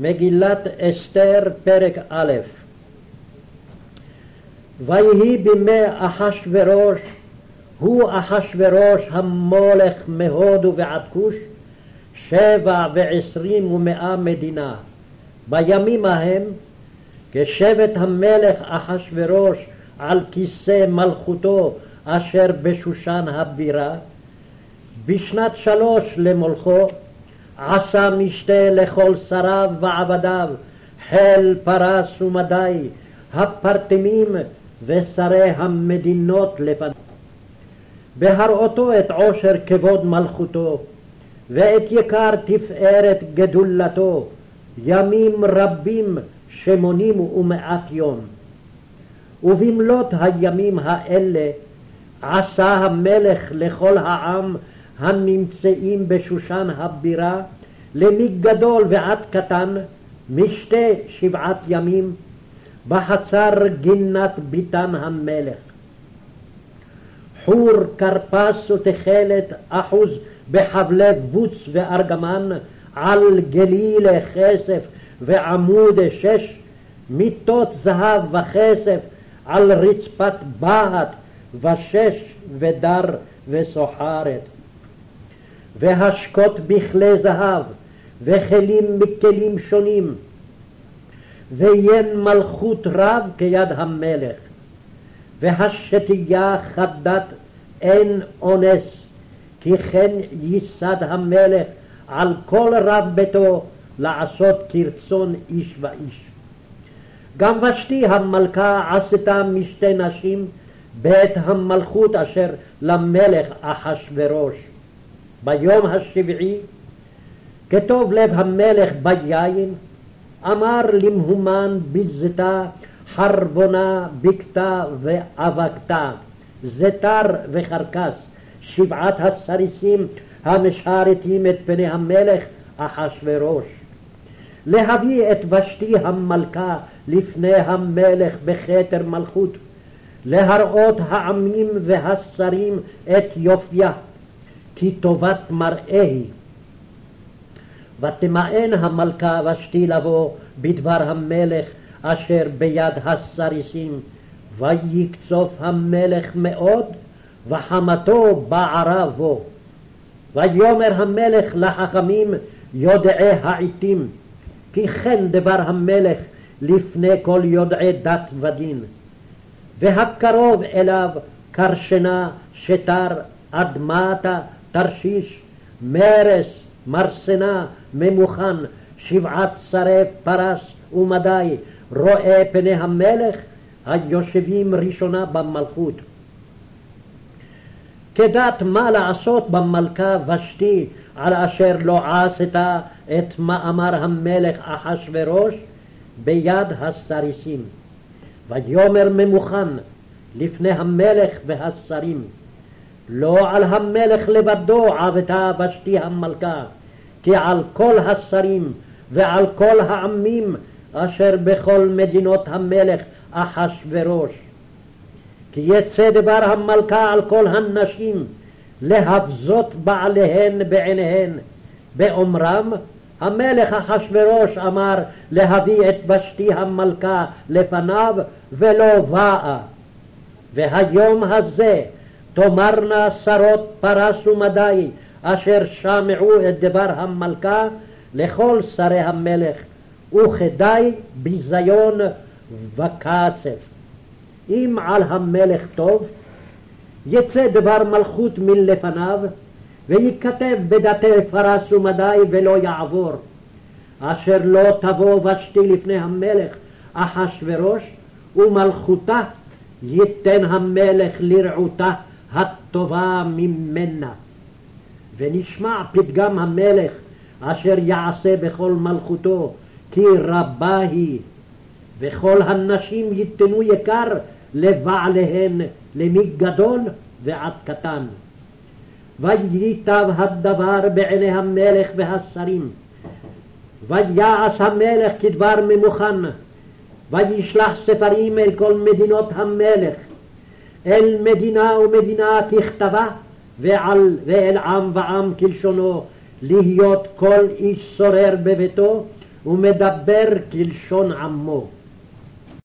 מגילת אסתר, פרק א' ויהי בימי אחשורוש, הוא אחשורוש המולך מהודו ועד כוש, שבע ועשרים ומאה מדינה. בימים ההם, כשבט המלך אחשורוש על כיסא מלכותו אשר בשושן הבירה, בשנת שלוש למולכו עשה משתה לכל שריו ועבדיו, חיל פרס ומדי, הפרטמים ושרי המדינות לפניו. בהראותו את עושר כבוד מלכותו, ואת יקר תפארת גדולתו, ימים רבים שמונים ומעט יום. ובמלאת הימים האלה עשה המלך לכל העם הנמצאים בשושן הבירה, למגדול ועד קטן, משתה שבעת ימים, בחצר גינת ביתן המלך. חור, כרפס ותכלת אחוז בחבלי בוץ וארגמן, על גלילי כסף ועמוד שש, מיטות זהב וכסף על רצפת בהת ושש ודר וסוחרת. והשקות בכלי זהב, וכלים מכלים שונים, ויין מלכות רב כיד המלך, והשתייה חדת אין אונס, כי כן ייסד המלך על כל רב ביתו לעשות כרצון איש ואיש. גם ושתי המלכה עשתה משתי נשים בית המלכות אשר למלך אחשורוש. ביום השביעי, כטוב לב המלך ביין, אמר למהומן בזתה, חרבונה, בקתה ואבקתה, זתר וחרקס, שבעת הסריסים המשרתים את פני המלך אחשורוש. להביא את ושתי המלכה לפני המלך בכתר מלכות, להראות העמים והשרים את יופייה, כי טובת מראה היא. ותמאן המלכה ושתי לבוא בדבר המלך אשר ביד הסריסים, ויקצוף המלך מאוד, וחמתו בערה בו. ויאמר המלך לחכמים יודעי העתים, כי כן דבר המלך לפני כל יודעי דת ודין. והקרוב אליו קרשנה, שתר, אדמתה, תרשיש, מרס, מרסנה, ממוכן, שבעת שרי פרס ומדי, רואה פני המלך היושבים ראשונה במלכות. כדת מה לעשות במלכה ושתי על אשר לא עשתה את מאמר המלך אחשורוש ביד הסריסים. ויאמר ממוכן לפני המלך והשרים לא על המלך לבדו עבדה ושתי המלכה, כי על כל השרים ועל כל העמים אשר בכל מדינות המלך אחשורוש. כי יצא דבר המלכה על כל הנשים להבזות בעליהן בעיניהן, באומרם המלך אחשורוש אמר להביא את ושתי המלכה לפניו ולא באה. והיום הזה תאמרנה שרות פרס ומדי אשר שמעו את דבר המלכה לכל שרי המלך וכדי ביזיון וקצף. אם על המלך טוב יצא דבר מלכות מלפניו וייכתב בדתי פרס ומדי ולא יעבור אשר לא תבוא ושתי לפני המלך אחשורוש ומלכותה ייתן המלך לרעותה הטובה ממנה. ונשמע פתגם המלך אשר יעשה בכל מלכותו, כי רבה היא, וכל הנשים ייתנו יקר לבעליהן, למגדול ועד קטן. וייטב הדבר בעיני המלך והשרים, ויעש המלך כדבר ממוכן, וישלח ספרים אל כל מדינות המלך, אל מדינה ומדינה ככתבה, ועל, ואל עם ועם כלשונו, להיות כל איש שורר בביתו, ומדבר כלשון עמו.